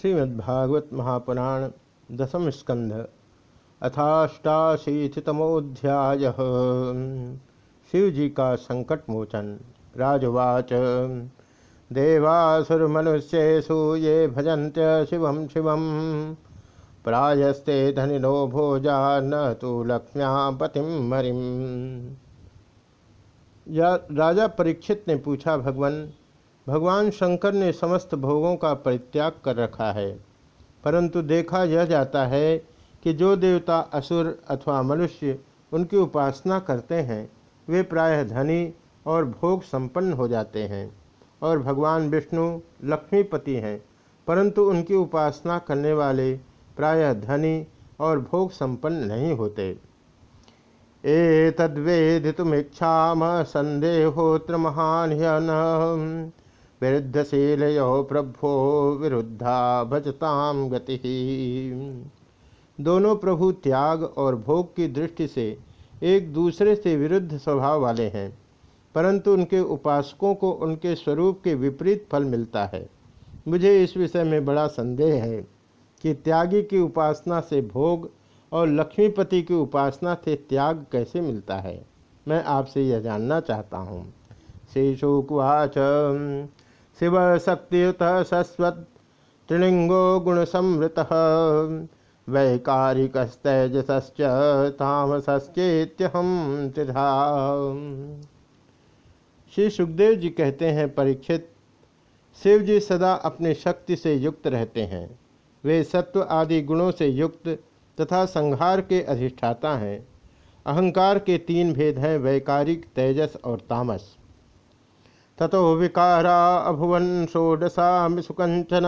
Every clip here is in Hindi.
श्रीमद्भागवत महापुराण दसम स्कंध अथाष्टाशीतितमोध्याय शिव जी का संकट मोचन राजवाच। देवासुरमनुष्येषु ये भजन्त्य शिवं शिवं। प्रायस्ते धनिनो भोजा न तो लक्ष्म्या पतिम मरिम राजा परीक्षित ने पूछा, भगवान भगवान शंकर ने समस्त भोगों का परित्याग कर रखा है। परंतु देखा यह जाता है कि जो देवता असुर अथवा मनुष्य उनकी उपासना करते हैं, वे प्रायः धनी और भोग संपन्न हो जाते हैं और भगवान विष्णु लक्ष्मीपति हैं। परंतु उनकी उपासना करने वाले प्रायः धनी और भोग संपन्न नहीं होते। ए तद्वेदितुमीक्षाम संदेहोत्र महान विरुद्धशीलयो प्रभो विरुद्धा भजताम गति। दोनों प्रभु त्याग और भोग की दृष्टि से एक दूसरे से विरुद्ध स्वभाव वाले हैं, परंतु उनके उपासकों को उनके स्वरूप के विपरीत फल मिलता है। मुझे इस विषय में बड़ा संदेह है कि त्यागी की उपासना से भोग और लक्ष्मीपति की उपासना से त्याग कैसे मिलता है। मैं आपसे यह जानना चाहता हूँ। श्री शुकवाच शिव शक्तियुत सस्वत त्रिलिंगो गुण संवृत वैकारिकस्तैजसश्च तामसश्चेत्यहम त्रिधा। श्री सुखदेव जी कहते हैं, परीक्षित शिव जी सदा अपनी शक्ति से युक्त रहते हैं। वे सत्व आदि गुणों से युक्त तथा संहार के अधिष्ठाता हैं। अहंकार के तीन भेद हैं, वैकारिक, तेजस और तामस। ततो विकारा अभुवन षोडशा सुकंचन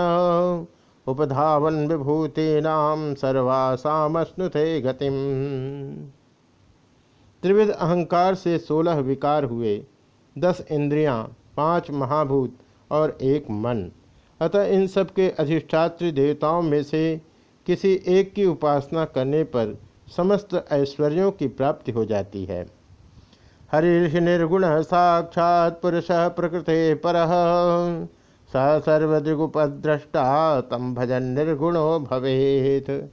उपधावन विभूतीनाम सर्वासामश्नुते गतिम। त्रिविध अहंकार से सोलह विकार हुए दस इंद्रियाँ, पाँच महाभूत और एक मन। अतः इन सब के अधिष्ठात्री देवताओं में से किसी एक की उपासना करने पर समस्त ऐश्वर्यों की प्राप्ति हो जाती है। हरि निर्गुण साक्षात पुरुष प्रकृति पर। स तम भजन निर्गुणो भवेत।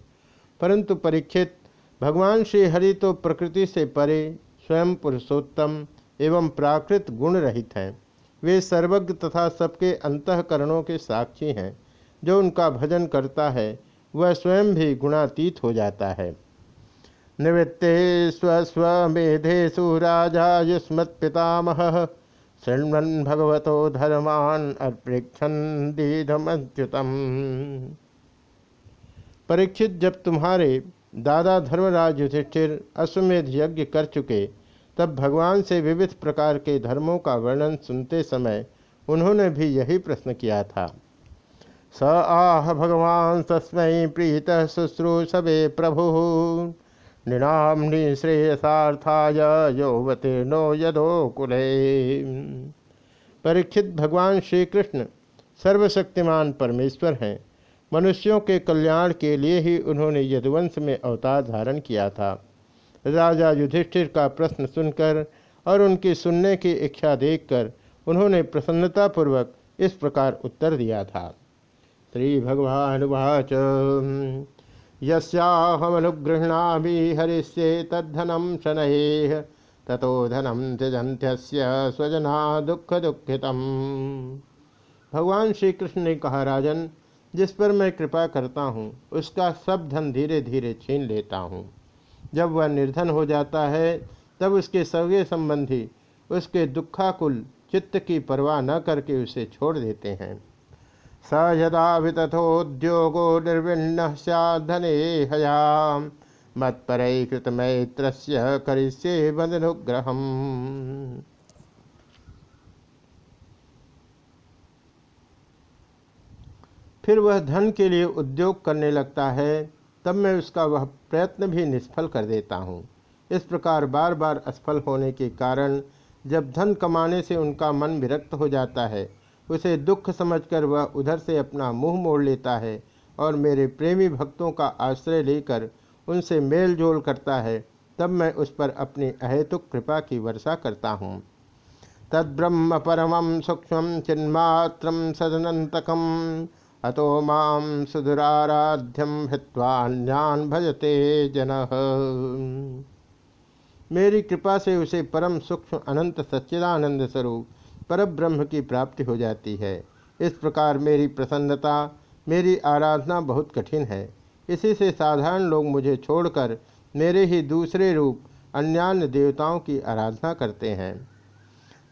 परंतु परीक्षित, भगवान श्री हरि तो प्रकृति से परे, स्वयं पुरुषोत्तम एवं प्राकृत गुण रहित हैं। वे सर्वज्ञ तथा सबके अंतकरणों के साक्षी हैं। जो उनका भजन करता है, वह स्वयं भी गुणातीत हो जाता है। निवृत्ते स्वस्वेधेशु राजा युष्मत्पितामह शृण्वन् भगवतो धर्मान अर्पृक्षन दीधमच्युतम परीक्षित जब तुम्हारे दादा धर्मराज युधिष्ठिर अश्वमेध यज्ञ कर चुके, तब भगवान से विविध प्रकार के धर्मों का वर्णन सुनते समय उन्होंने भी यही प्रश्न किया था। स आह भगवान तस्मै प्रीत शुश्रूषवे प्रभु। नृणाम निश्रेयसार्थाय यौवतीर्णो यदो कुले। परीक्षित भगवान श्री कृष्ण सर्वशक्तिमान परमेश्वर हैं। मनुष्यों के कल्याण के लिए ही उन्होंने यदुवंश में अवतार धारण किया था। राजा युधिष्ठिर का प्रश्न सुनकर और उनकी सुनने की इच्छा देखकर उन्होंने प्रसन्नतापूर्वक इस प्रकार उत्तर दिया था। श्री भगवान वाच। यस्याहमनुगृह्णामि हरिष्ये तद्धनम शनैः ततो धनम त्यजंत्यस्य स्वजना दुख दुखितम भगवान श्री कृष्ण ने कहा, राजन, जिस पर मैं कृपा करता हूँ, उसका सब धन धीरे धीरे छीन लेता हूँ। जब वह निर्धन हो जाता है, तब उसके सगे संबंधी, उसके दुखाकुल चित्त की परवाह न करके उसे छोड़ देते हैं। स यदा वितथोद्योगो निर्विण्ण सधने हयाम। मत्परैकृत मैत्र करिष्ये बदनुग्रह फिर वह धन के लिए उद्योग करने लगता है, तब मैं उसका वह प्रयत्न भी निष्फल कर देता हूँ। इस प्रकार बार बार असफल होने के कारण जब धन कमाने से उनका मन विरक्त हो जाता है उसे दुख समझकर वह उधर से अपना मुँह मोड़ लेता है और मेरे प्रेमी भक्तों का आश्रय लेकर उनसे मेल जोल करता है, तब मैं उस पर अपनी अहेतुक कृपा की वर्षा करता हूँ। तद्ब्रह्म परम सूक्ष्म चिन्मात्र सदनतकम अतो माम सुदुराराध्यम हित्वान्यान भजते जन। मेरी कृपा से उसे परम सूक्ष्म अनंत सच्चिदानंद स्वरूप पर ब्रह्म की प्राप्ति हो जाती है। इस प्रकार मेरी प्रसन्नता, मेरी आराधना बहुत कठिन है। इसी से साधारण लोग मुझे छोड़कर मेरे ही दूसरे रूप अन्यान्य देवताओं की आराधना करते हैं।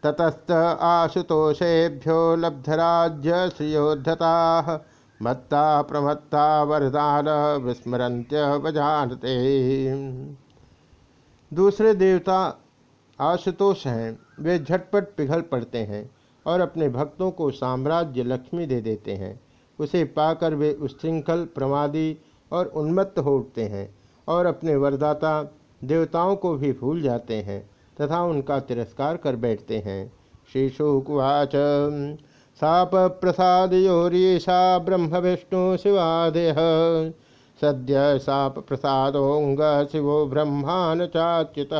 ततस्त आशुतोषेभ्यो लब्धराज्य श्रियोद्धता मत्ता प्रमत्ता वरदान विस्मरंत्य बजानते दूसरे देवता आशुतोष हैं। वे झटपट पिघल पड़ते हैं और अपने भक्तों को साम्राज्य लक्ष्मी दे देते हैं। उसे पाकर वे उच्छृंखल, प्रमादी और उन्मत्त हो उठते हैं और अपने वरदाता, देवताओं को भी भूल जाते हैं तथा उनका तिरस्कार कर बैठते हैं। श्री शुकुवाच। साप प्रसाद योरीशा ब्रह्म विष्णु शिवादय सद्य साप प्रसादोंग शिवो ब्रह्मान चाच्युत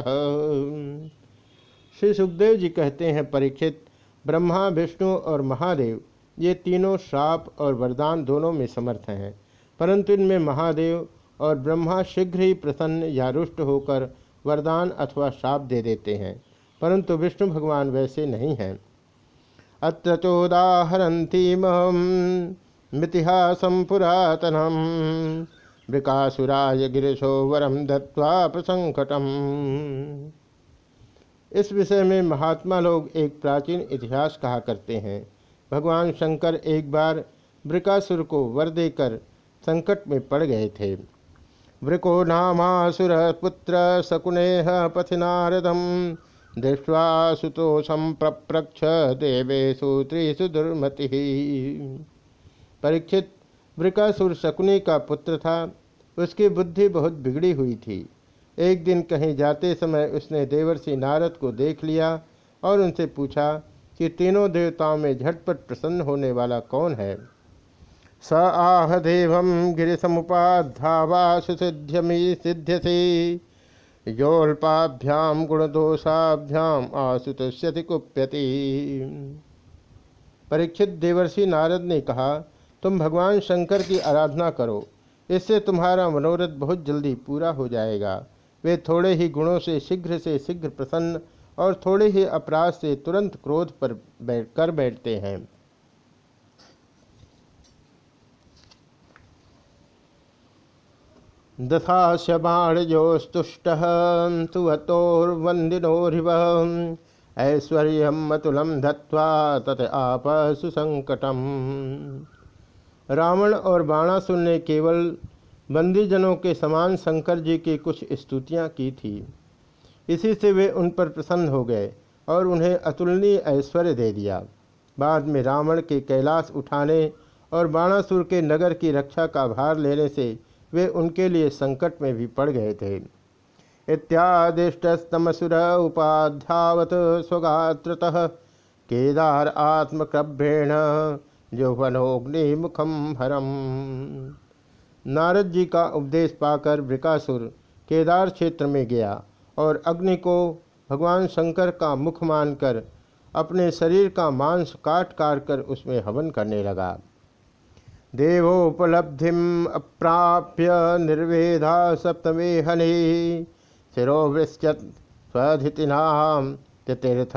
श्री सुखदेव जी कहते हैं, परीक्षित, ब्रह्मा, विष्णु और महादेव, ये तीनों श्राप और वरदान दोनों में समर्थ हैं। परंतु इनमें महादेव और ब्रह्मा शीघ्र ही प्रसन्न या रुष्ट होकर वरदान अथवा श्राप दे देते हैं। परंतु विष्णु भगवान वैसे नहीं हैं। अत्र चोदाहरती मितिहासम पुरातनम, वृकासुराय गिरीशो वरम दत्वा प्रसंकटम इस विषय में महात्मा लोग एक प्राचीन इतिहास कहा करते हैं। भगवान शंकर एक बार वृकासुर को वर देकर संकट में पड़ गए थे। वृको नामासुर पुत्र शकुनेह पथिनारदम, दृष्टवा सुतोषम प्रप्रक्ष देवेशु त्रिशु दुर्मति। परीक्षित वृकासुर शकुनी का पुत्र था, उसकी बुद्धि बहुत बिगड़ी हुई थी। एक दिन कहीं जाते समय उसने देवर्षि नारद को देख लिया और उनसे पूछा कि तीनों देवताओं में झटपट प्रसन्न होने वाला कौन है? स आह देव गिरिसमुपाधावा सुसिध्यमी सिध्यसी योल्पाभ्याम गुणदोषाभ्याम आशुतुष्यति कुप्यति। परीक्षित देवर्षि नारद ने कहा, तुम भगवान शंकर की आराधना करो, इससे तुम्हारा मनोरथ बहुत जल्दी पूरा हो जाएगा। वे थोड़े ही गुणों से शीघ्र से शीघ्र प्रसन्न और थोड़े ही अपराध से तुरंत क्रोध पर बैठ कर बैठते हैं। दशाश बाणजोस्तुष्ट सुवतोर्वंदिनोरिव ऐश्वर्य मतुलम धत्वा तथ आप सुसंकटम रावण और बाणासुर ने केवल बंदीजनों के समान शंकर जी की कुछ स्तुतियाँ की थी। इसी से वे उन पर प्रसन्न हो गए और उन्हें अतुलनीय ऐश्वर्य दे दिया। बाद में रावण के कैलाश उठाने और बाणासुर के नगर की रक्षा का भार लेने से वे उनके लिए संकट में भी पड़ गए थे। इत्यादिष्टस्तमसुर उपाध्यावत स्वगात्रतः केदार आत्मक्रभ्रेण यौवनोग्नि मुखम हरम। नारद जी का उपदेश पाकर वृकासुर केदार क्षेत्र में गया और अग्नि को भगवान शंकर का मुख मानकर अपने शरीर का मांस काट काट कर उसमें हवन करने लगा। देवोपलब्धि अप्राप्य निर्वेदा सप्तमे हनि शिरोवृश्चत स्वधितिनाम तीर्थ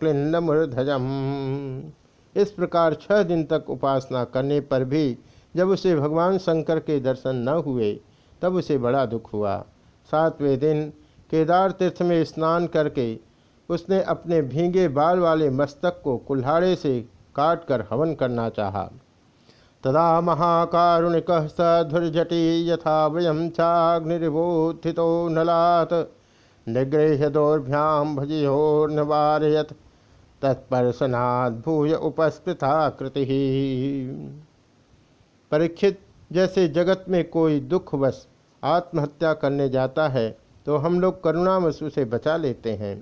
क्लिन्न मूर्धजम इस प्रकार छह दिन तक उपासना करने पर भी जब उसे भगवान शंकर के दर्शन न हुए, तब उसे बड़ा दुख हुआ। सातवें दिन केदार तीर्थ में स्नान करके उसने अपने भींगे बाल वाले मस्तक को कुल्हाड़े से काट कर हवन करना चाहा। तदा महाकारुणिक स धुर्जटी यथा वयम चाग्निर्वोत्थितो नलात, निगृह्य दौर्भ्याम भजियोर्नवारयत तत्परसनाद भूय उपस्कृता कृति परीक्षित जैसे जगत में कोई दुखवश आत्महत्या करने जाता है तो हम लोग करुणावश उसे बचा लेते हैं।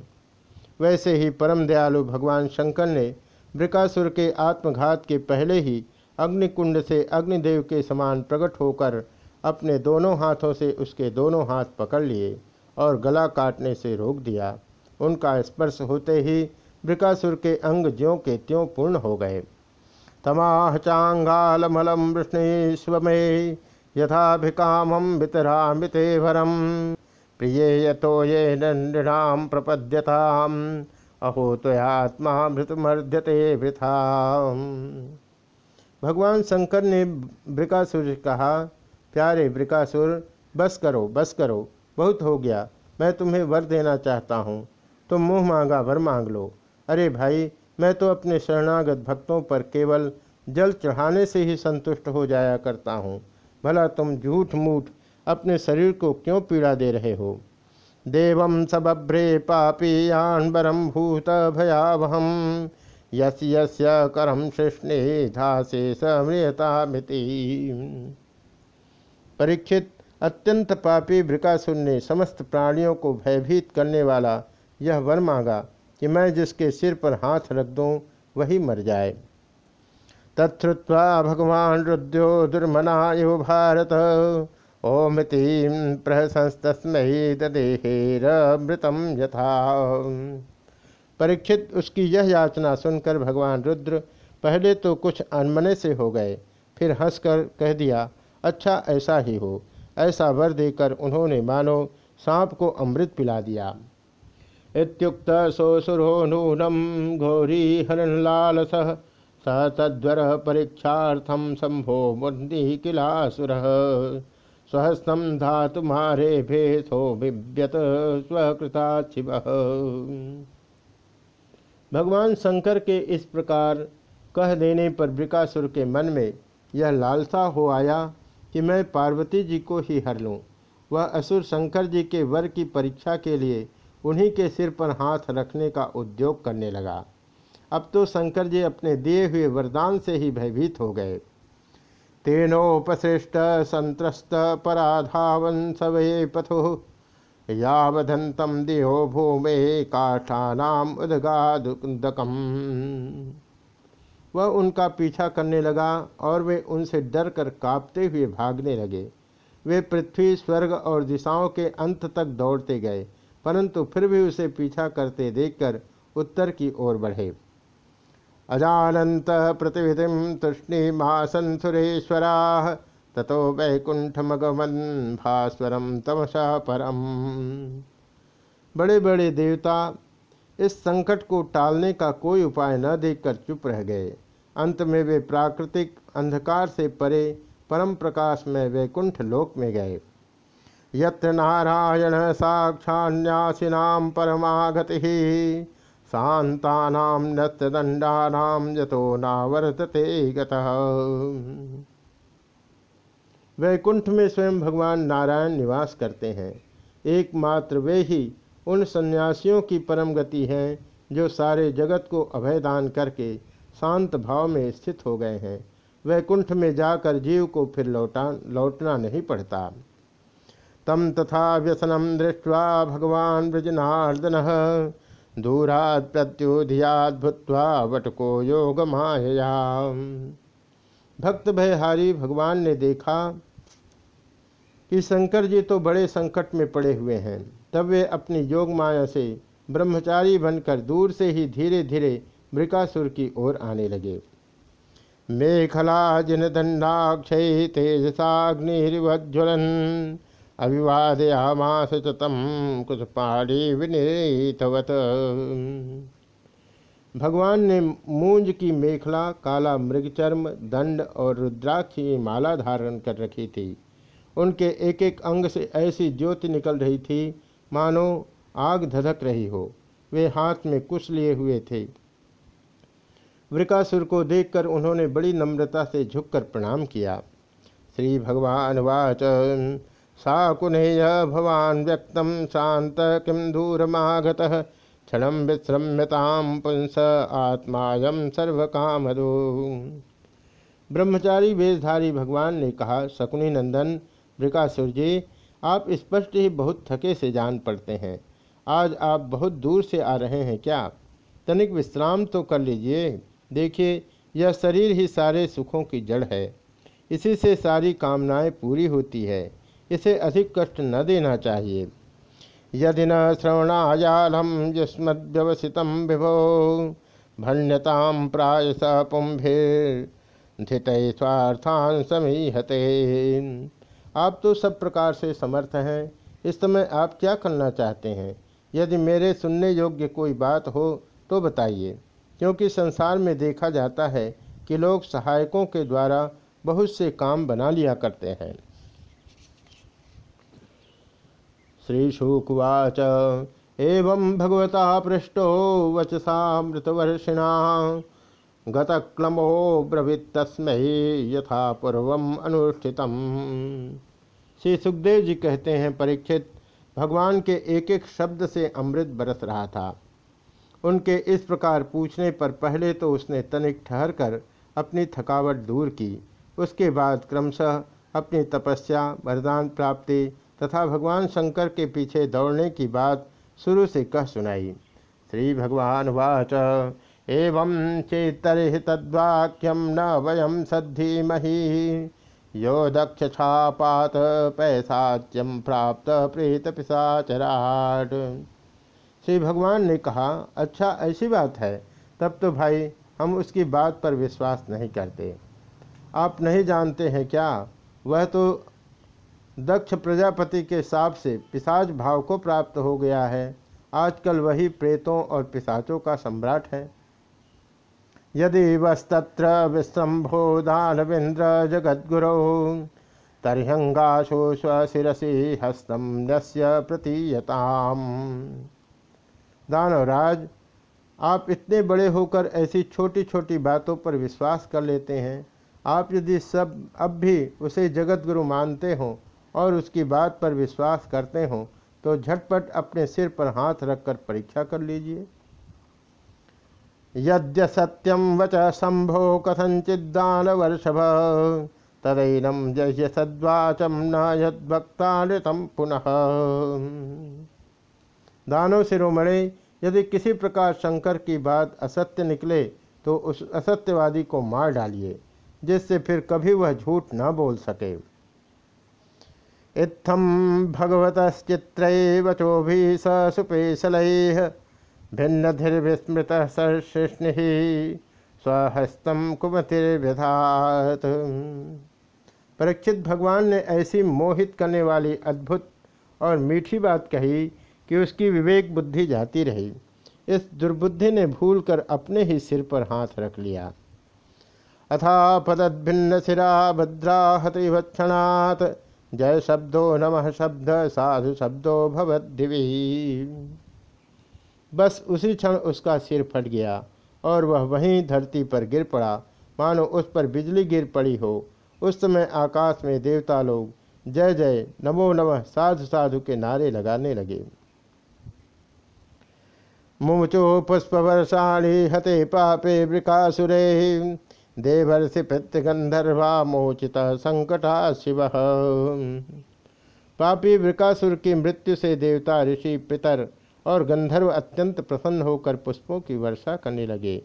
वैसे ही परम दयालु भगवान शंकर ने वृकासुर के आत्मघात के पहले ही अग्निकुंड से अग्निदेव के समान प्रकट होकर अपने दोनों हाथों से उसके दोनों हाथ पकड़ लिए और गला काटने से रोक दिया। उनका स्पर्श होते ही वृकासुर के अंग ज्यों के त्यों पूर्ण हो गए। तमाह चांगालमलम वृष्णीस्व मे यथाभिकामं वरम प्रिय यतो ये नृणाम प्रपद्यताम, अहो त्वयात्मा भृतमर्ध्यते वृथा भगवान शंकर ने ब्रिकासुर से कहा, प्यारे ब्रिकासुर बस करो बस करो, बहुत हो गया, मैं तुम्हें वर देना चाहता हूँ, तुम मुँह मांगा, वर मांग लो। अरे भाई मैं तो अपने शरणागत भक्तों पर केवल जल चढ़ाने से ही संतुष्ट हो जाया करता हूँ। भला तुम झूठ मूठ अपने शरीर को क्यों पीड़ा दे रहे हो? देवम सबभ्रे पापीयान बरम भूत भयावहम। यस यस्य करम कृष्णे धासे समृतामिति परीक्षित, अत्यंत पापी वृकासुर ने समस्त प्राणियों को भयभीत करने वाला यह वर मांगा कि मैं जिसके सिर पर हाथ रख दूँ, वही मर जाए। तत्वा भगवान रुद्रो दुर्मना इव भारत। ओमति प्रहसंस्तस्मयी ददेहेरमृतम यथा। परीक्षित उसकी यह याचना सुनकर भगवान रुद्र पहले तो कुछ अनमने से हो गए, फिर हंसकर कह दिया अच्छा ऐसा ही हो। ऐसा वर देकर उन्होंने मानो सांप को अमृत पिला दिया। इत्युक्त सोसुरो नूनम घोरी हरणलाल सह स तद्वर परीक्षार्थम संभो मुंदी किलासुर। स्वहस्तम धातु मारे भेथो बिव्यत स्वकृता शिव भगवान शंकर के इस प्रकार कह देने पर वृकासुर के मन में यह लालसा हो आया कि मैं पार्वती जी को ही हर लूँ। वह असुर शंकर जी के वर की परीक्षा के लिए उन्हीं के सिर पर हाथ रखने का उद्योग करने लगा। अब तो शंकर जी अपने दिए हुए वरदान से ही भयभीत हो गए। तेनोपसृष्ट संतस्त पराधावन सवे पथो यावधंतम देहो भूमे काष्ठानाम उदगादकम वह उनका पीछा करने लगा और वे उनसे डर कर कांपते हुए भागने लगे। वे पृथ्वी, स्वर्ग और दिशाओं के अंत तक दौड़ते गए। परंतु फिर भी उसे पीछा करते देखकर उत्तर की ओर बढ़े। अजानंत प्रतिविधि तृष्णि महासन सुरेश्वरा, ततो वैकुंठमगमन भास्वरम तमसा परम। बड़े बड़े देवता इस संकट को टालने का कोई उपाय न देखकर चुप रह गए। अंत में वे प्राकृतिक अंधकार से परे परम प्रकाश में वैकुंठ लोक में गए। यत्र नारायण परमागति। शांता नत्यदंडा यतो नावर्तते गतः। वैकुंठ में स्वयं भगवान नारायण निवास करते हैं। एकमात्र वे ही उन सन्यासियों की परम गति हैं, जो सारे जगत को अभयदान करके शांत भाव में स्थित हो गए हैं। वैकुंठ में जाकर जीव को फिर लौटा, लौटना नहीं पड़ता। तम तथा व्यसनम दृष्टवा भगवान ब्रजनार्दन दूरात प्रत्युधियात भूत्वा वटको योग माया भक्त भयहारी भगवान ने देखा कि शंकर जी तो बड़े संकट में पड़े हुए हैं। तब वे अपनी योग माया से ब्रह्मचारी बनकर दूर से ही धीरे धीरे मृकासुर की ओर आने लगे। मेखला जिन दंडाक्षय तेजसाग्निवज्वलन अभिवादयामास चतम कुछ पहाड़ी विनीतवत भगवान ने मूंज की मेखला, काला मृगचर्म, दंड और रुद्राक्ष की माला धारण कर रखी थी। उनके एक एक अंग से ऐसी ज्योति निकल रही थी, मानो आग धधक रही हो। वे हाथ में कुश लिए हुए थे। वृकासुर को देखकर उन्होंने बड़ी नम्रता से झुककर प्रणाम किया। श्री भगवान वाच। सा कुनेय भवान शांत किम दूरमागत, क्षण विश्रम्यताम पुंस आत्मायम सर्व कामदो ब्रह्मचारी वेशधारी भगवान ने कहा, शकुनी नंदन वृकासुर जी आप स्पष्ट ही बहुत थके से जान पड़ते हैं। आज आप बहुत दूर से आ रहे हैं क्या? तनिक विश्राम तो कर लीजिए। देखिए, यह शरीर ही सारे सुखों की जड़ है। इसी से सारी कामनाएँ पूरी होती है। इसे अधिक कष्ट न देना चाहिए। यदि न श्रवणायालम युष्मद्यवसित विभो, भण्यताम प्रायस पुंभे, धित स्वार्थान समीहते। आप तो सब प्रकार से समर्थ हैं। इस समय आप क्या करना चाहते हैं? यदि मेरे सुनने योग्य कोई बात हो तो बताइए। क्योंकि संसार में देखा जाता है कि लोग सहायकों के द्वारा बहुत से काम बना लिया करते हैं। श्री शुकवाच एवं भगवता पृष्ठो वचसामृतवर्षिणा। गतक्लमो ब्रवीतस्मै यथा पूर्व अनुष्ठित श्री सुखदेव जी कहते हैं, परीक्षित, भगवान के एक एक शब्द से अमृत बरस रहा था। उनके इस प्रकार पूछने पर पहले तो उसने तनिक ठहर कर अपनी थकावट दूर की। उसके बाद क्रमशः अपनी तपस्या, वरदान प्राप्ति तथा भगवान शंकर के पीछे दौड़ने की बात शुरू से कह सुनाई। श्री भगवान वाच। एवं चेतरि तद्वाक्यम न वयम सद्धीमहि। यो दक्ष छापात पैसाच्यम प्राप्त प्रेत पिशाचराट श्री भगवान ने कहा अच्छा ऐसी बात है। तब तो भाई, हम उसकी बात पर विश्वास नहीं करते। आप नहीं जानते हैं क्या? वह तो दक्ष प्रजापति के साप से पिशाच भाव को प्राप्त हो गया है। आजकल वही प्रेतों और पिशाचों का सम्राट है। यदि वस्तत्र विश्रम्भो दानवेन्द्र जगद्गुरो तर्हंगाशो स्वशिरसी हस्तम नस्य प्रतीयताम। दानवराज, आप इतने बड़े होकर ऐसी छोटी छोटी बातों पर विश्वास कर लेते हैं। आप यदि सब, अब भी उसे जगत गुरु मानते हो और उसकी बात पर विश्वास करते हो तो झटपट अपने सिर पर हाथ रखकर परीक्षा कर लीजिए। यद्य सत्यम वच संभो कथंचिदान वर्षभ तदैनम जय सद्वाचम न यद्भक्तानृतम पुनः दानव शिरोमणि यदि किसी प्रकार शंकर की बात असत्य निकले तो उस असत्यवादी को मार डालिए, जिससे फिर कभी वह झूठ न बोल सके। इत्थम भगवतश्चित्र वचो भी सुपेशल भिन्न धीर विस्मृत सर्षिष्णि स्वहस्तम कुमतिर्व्यधात परीक्षित भगवान ने ऐसी मोहित करने वाली अद्भुत और मीठी बात कही कि उसकी विवेक बुद्धि जाती रही। इस दुर्बुद्धि ने भूल कर अपने ही सिर पर हाथ रख लिया। अथा पदभिन्न सिरा भद्रा हतिवक्षणात् जय शब्दो नमः शब्द, साधु शब्दो भवद्दिवी बस उसी क्षण उसका सिर फट गया और वह वहीं धरती पर गिर पड़ा। मानो उस पर बिजली गिर पड़ी हो। उस समय आकाश में देवता लोग जय जय नमो नमः साधु साधु के नारे लगाने लगे। मुमुचो पुष्पवर्षाणी हते पापे वृकासुरे। देवर्षि पितृगंधर्वा मोचित संकटा शिव। पापी वृकासुर की मृत्यु से देवता, ऋषि, पितर और गंधर्व अत्यंत प्रसन्न होकर पुष्पों की वर्षा करने लगे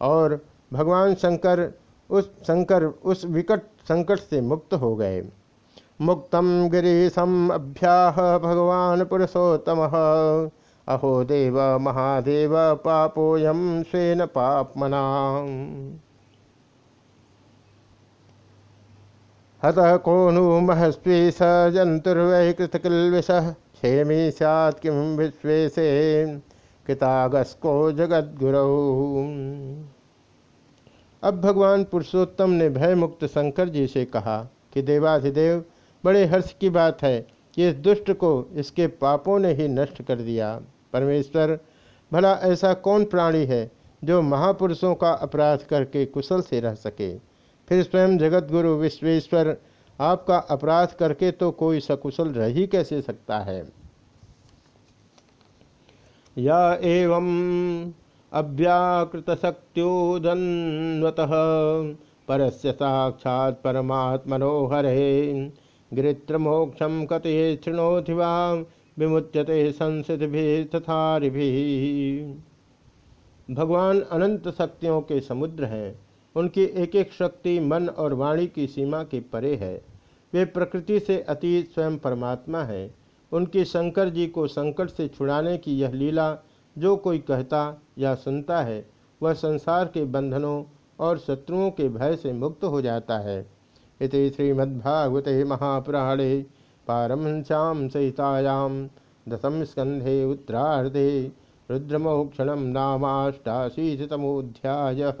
और भगवान शंकर उस शंकर, उस विकट संकट से मुक्त हो गए। मुक्तम गिरीशम अभ्याह भगवान पुरुषोत्तम। अहो देव, महादेव पापोयम स्वेन पापमना हतः को नु महस्वी स जंतुर्वै कृतकिल्विष। क्षेमी सैत् किम विश्व से कृतागस्को जगद्गुरु। अब भगवान पुरुषोत्तम ने भय मुक्त शंकर जी से कहा कि देवाधिदेव, बड़े हर्ष की बात है कि इस दुष्ट को इसके पापों ने ही नष्ट कर दिया। परमेश्वर, भला ऐसा कौन प्राणी है जो महापुरुषों का अपराध करके कुशल से रह सके? फिर स्वयं जगत गुरु विश्वेश्वर आपका अपराध करके तो कोई सकुशल रह ही कैसे सकता है? या एवं अव्याकृत शक्त्योदन्वत परस्य साक्षात् परमात्मनो हरे गिरित्रमोक्षम कथे शृणोति विमुच्यते संसित भी तथा भगवान अनंत शक्तियों के समुद्र हैं। उनकी एक एक शक्ति मन और वाणी की सीमा के परे है। वे प्रकृति से अतीत स्वयं परमात्मा हैं। उनकी शंकर जी को संकट से छुड़ाने की यह लीला जो कोई कहता या सुनता है, वह संसार के बंधनों और शत्रुओं के भय से मुक्त हो जाता है। इस श्रीमद्भागवते महापुराणे पारमश्याम सहितायाम दसम स्कंधे उत्तरार्धे रुद्रमोक्षण नामाष्टाशीतमोध्याय